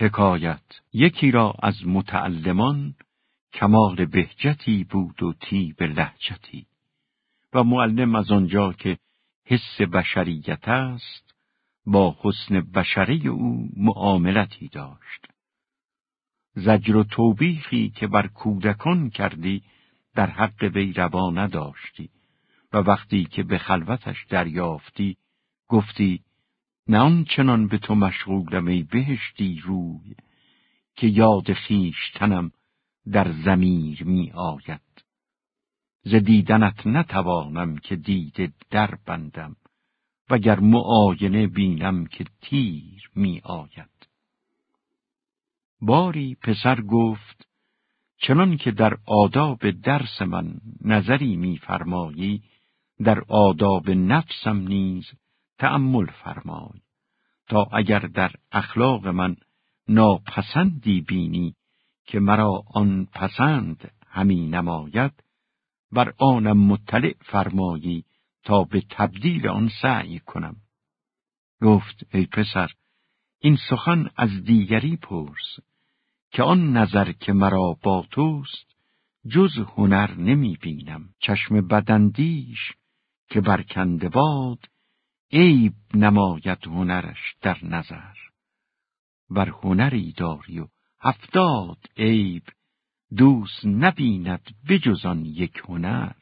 حکایت. یکی را از متعلمان کمال بهجتی بود و تیب لحجتی و معلم از آنجا که حس بشریت است با حسن بشری او معاملتی داشت. زجر و توبیخی که بر کودکان کردی در حق وی روا نداشتی. و وقتی که به خلوتش دریافتی گفتی نه چنان به تو مشغولم ای بهشتی روی که یاد خیشتنم در زمیر می آید. ز دیدنت نتوانم که دیده در بندم وگر معاینه بینم که تیر می آید. باری پسر گفت چنان که در آداب درس من نظری میفرمایی در آداب نفسم نیز تأمل فرمای. تا اگر در اخلاق من ناپسندی بینی که مرا آن پسند همی نماید بر آنم مطلع فرمایی تا به تبدیل آن سعی کنم. گفت ای پسر این سخن از دیگری پرس که آن نظر که مرا با توست جز هنر نمی بینم. چشم بدندیش که برکنده باد عیب نماید هنرش در نظر. بر هنری داری و هفتاد عیب دوست نبیند بجز آن یک هنر.